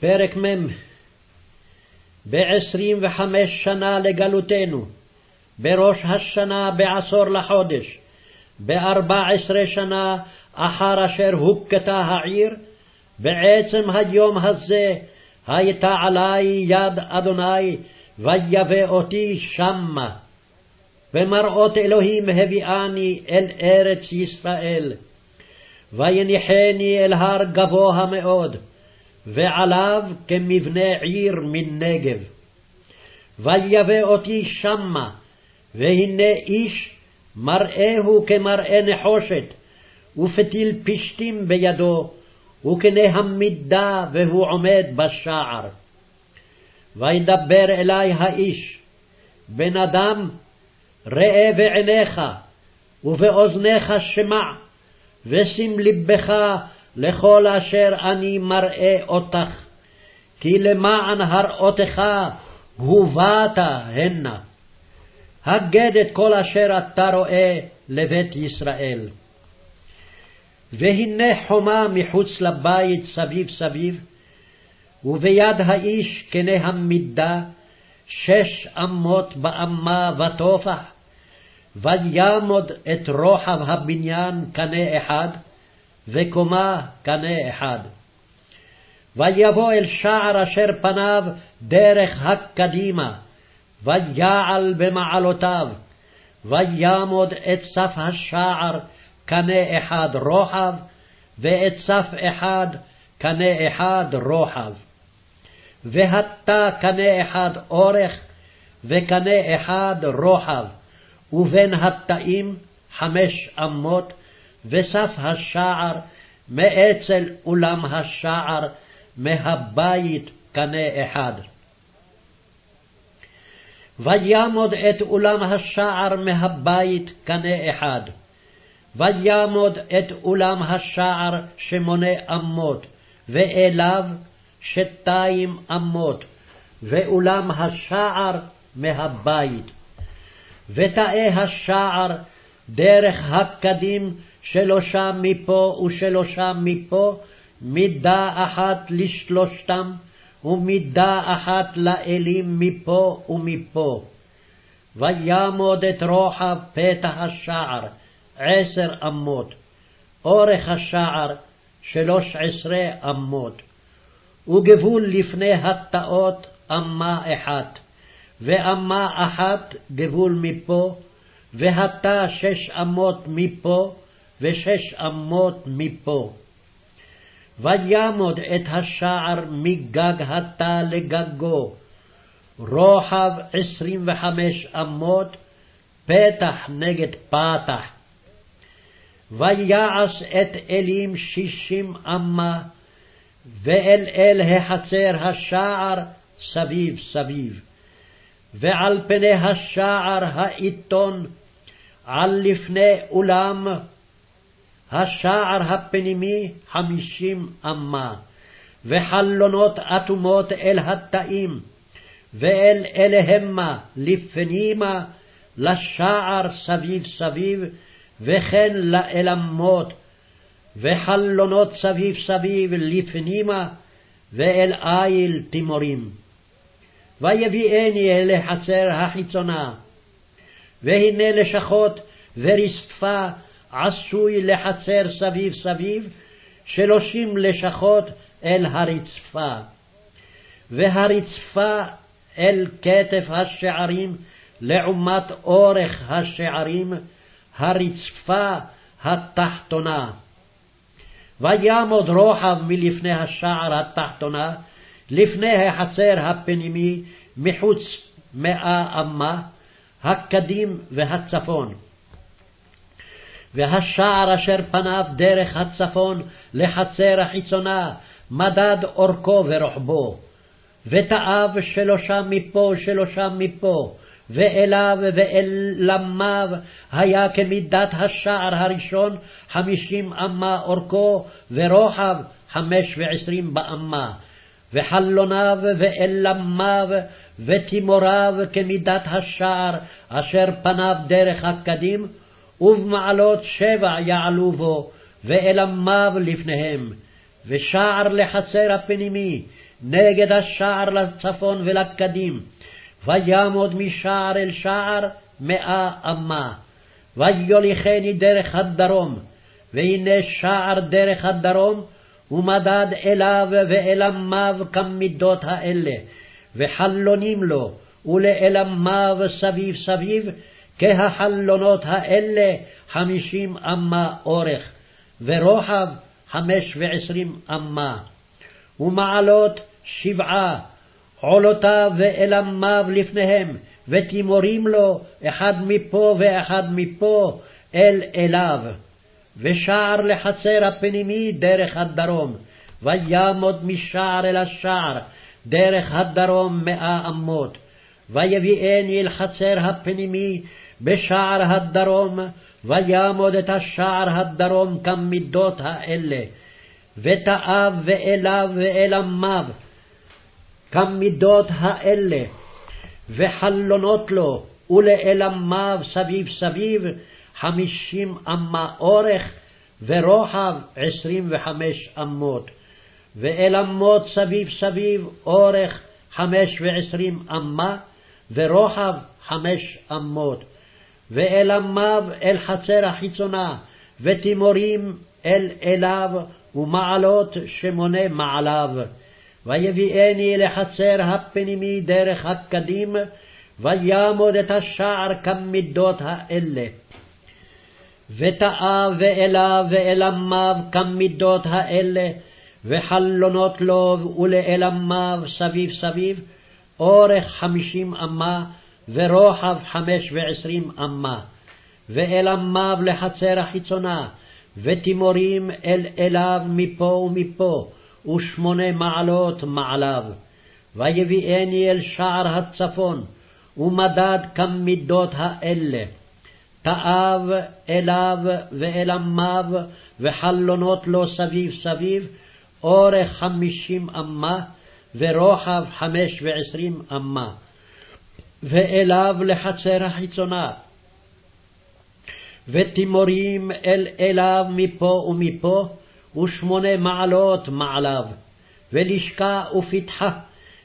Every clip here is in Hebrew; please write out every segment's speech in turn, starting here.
פרק מ' בעשרים וחמש שנה לגלותנו, בראש השנה בעשור לחודש, בארבע עשרה שנה אחר אשר הוכתה העיר, בעצם היום הזה הייתה עלי יד אדוני, ויבא אותי שמה. ומראות אלוהים הביאני אל ארץ ישראל. ויניחני אל הר גבוה מאוד, ועליו כמבנה עיר מנגב. ויבא אותי שמה, והנה איש מראהו כמראה נחושת, ופתיל פשתים בידו, וקנה המידה, והוא עומד בשער. וידבר אלי האיש, בן אדם, ראה בעיניך, ובאוזניך שמע, ושים לבך לכל אשר אני מראה אותך, כי למען הראותך הובאת הנה. הגד את כל אשר אתה רואה לבית ישראל. והנה חומה מחוץ לבית סביב סביב, וביד האיש קנה המידה, שש אמות באמה וטופח, וימוד את רוחב הבניין קנה אחד, וקומה קנה אחד. ויבוא אל שער אשר פניו דרך הקדימה, ויעל במעלותיו, וימוד את סף השער קנה אחד רוחב, ואת סף אחד קנה אחד רוחב. והטה קנה אחד אורך, וקנה אחד רוחב, ובין התאים חמש אמות, וסף השער מאצל אולם השער מהבית קנה אחד. וימוד את אולם השער מהבית קנה אחד. וימוד את אולם השער שמונה אמות, ואליו שתיים אמות, ואולם השער מהבית. ותאי השער דרך הקדים שלושה מפה ושלושה מפה, מידה אחת לשלושתם, ומידה אחת לאלים מפה ומפה. וימוד את רוחב פתח השער, עשר אמות, אורך השער, שלוש עשרה אמות, וגבול לפני התאות אמה אחת, ואמה אחת גבול מפה, והתה שש אמות מפה, ושש אמות מפה. וימוד את השער מגג התא לגגו, רוחב עשרים וחמש אמות, פתח נגד פתח. ויעש את אלים שישים אמה, ואל אל החצר השער סביב סביב. ועל פני השער האיתון, על לפני אולם, השער הפנימי חמישים אמה, וחלונות אטומות אל התאים, ואל אליהמה לפנימה, לשער סביב סביב, וכן לאלמות, וחלונות סביב סביב לפנימה, ואל איל תימורים. ויביאני אל החצר החיצונה, והנה לשכות ורצפה עשוי לחצר סביב סביב, שלושים לשכות אל הרצפה. והרצפה אל כתף השערים, לעומת אורך השערים, הרצפה התחתונה. ויעמוד רוחב מלפני השער התחתונה, לפני החצר הפנימי, מחוץ מאה אמה, הקדים והצפון. והשער אשר פניו דרך הצפון לחצר החיצונה, מדד אורכו ורוחבו. ותאיו שלושה מפה שלושה מפה, ואליו ואל למיו היה כמידת השער הראשון חמישים אמה אורכו, ורוחב חמש ועשרים באמה. וחלוניו ואלמיו ותימוריו כמידת השער אשר פניו דרך הקדים, ובמעלות שבע יעלו בו, ואלמיו לפניהם. ושער לחצר הפנימי, נגד השער לצפון ולקדים, ויעמוד משער אל שער מאה אמה. ויוליכני דרך הדרום, והנה שער דרך הדרום, ומדד אליו ואלמיו כמידות האלה, וחלונים לו, ולאלמיו סביב סביב, כהחלונות האלה חמישים אמה אורך, ורוחב חמש ועשרים אמה. ומעלות שבעה, עולותיו ואלמיו לפניהם, ותימורים לו, אחד מפה ואחד מפה, אל אליו. ושער לחצר הפנימי דרך הדרום, וימוד משער אל השער, דרך הדרום מאה אמות. ויביאני אל חצר הפנימי בשער הדרום, וימוד את השער הדרום כמידות האלה. ותאב ואליו ואלמיו כמידות האלה, וחלונות לו, ולאלמיו סביב סביב, חמישים אמה אורך, ורוחב עשרים וחמש אמות. ואלמות סביב סביב אורך חמש ועשרים אמה, ורוחב חמש אמות. ואלמיו אל חצר החיצונה, ותימורים אל אליו, ומעלות שמונה מעליו. ויביאני לחצר הפנימי דרך הקדים, ויעמוד את השער כמידות האלה. ותאה ואליו ואלמיו כמידות האלה, וחלונות לו ולאלמיו סביב סביב, אורך חמישים אמה, ורוחב חמש ועשרים אמה. ואלמיו לחצר החיצונה, ותימורים אל אליו מפה ומפה, ושמונה מעלות מעליו. ויביאני אל שער הצפון, ומדד כמידות האלה. תאב אליו ואלמיו, וחלונות לו סביב סביב, אורך חמישים אמה, ורוחב חמש ועשרים אמה. ואליו לחצר החיצונה. ותימורים אל אליו מפה ומפה, ושמונה מעלות מעליו, ולשכה ופתחה,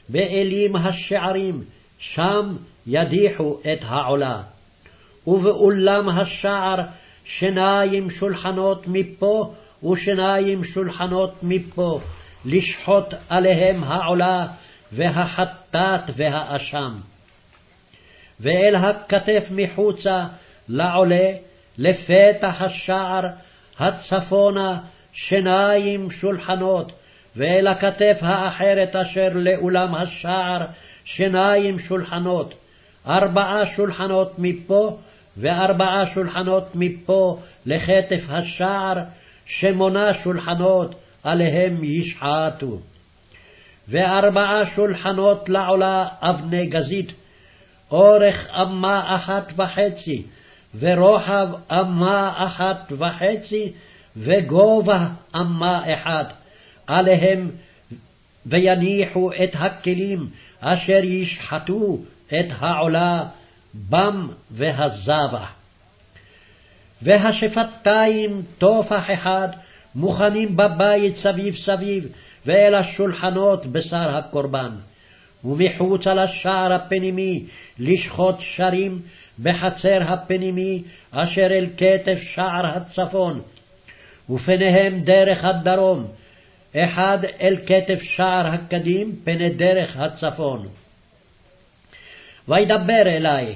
באלים השערים, שם ידיחו את העולה. ובאולם השער שניים שולחנות מפה, ושניים שולחנות מפה, לשחוט עליהם העולה, והחטאת והאשם. ואל הכתף מחוצה לעולה, לפתח השער, הצפונה, שניים שולחנות, ואל הכתף האחרת אשר לאולם השער, שניים שולחנות, ארבעה שולחנות מפה, וארבעה שולחנות מפה לכתף השער, שמונה שולחנות עליהם ישחטו. וארבעה שולחנות לעולה אבני גזית, אורך אמה אחת וחצי, ורוחב אמה אחת וחצי, וגובה אמה אחת, עליהם ויניחו את הכלים אשר ישחטו את העולה בם והזבח. והשפתיים טופח אחד מוכנים בבית סביב סביב, ואל השולחנות בשר הקורבן. ומחוץ על השער הפנימי לשחוט שרים בחצר הפנימי אשר אל כתף שער הצפון, ופניהם דרך הדרום, אחד אל כתף שער הקדים, פני דרך הצפון. וידבר אלי,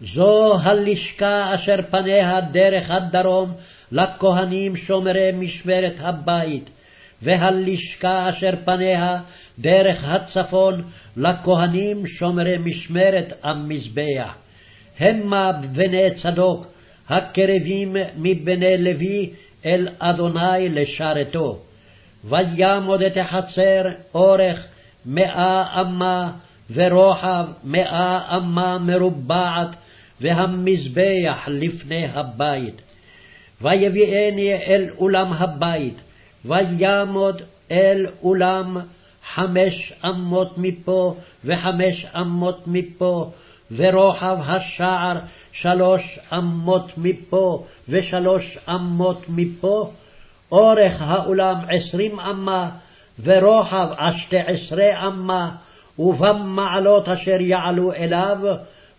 זו הלשכה אשר פניה דרך הדרום לכהנים שומרי משמרת הבית, והלשכה אשר פניה דרך הצפון לכהנים שומרי משמרת המזבח. המה בני צדוק, הקרבים מבני לוי אל אדוני לשרתו. וימוד את החצר אורך מאה אמה ורוחב מאה אמה מרובעת, והמזבח לפני הבית. ויביאני אל אולם הבית, וימוד אל אולם חמש אמות מפה וחמש אמות מפה, ורוחב השער שלוש אמות מפה ושלוש אמות מפה, אורך האולם עשרים אמה, ורוחב השתי עשרה אמה, ובמעלות אשר יעלו אליו,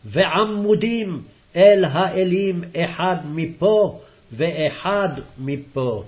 ועמודים אל האלים אחד מפה ואחד מפה.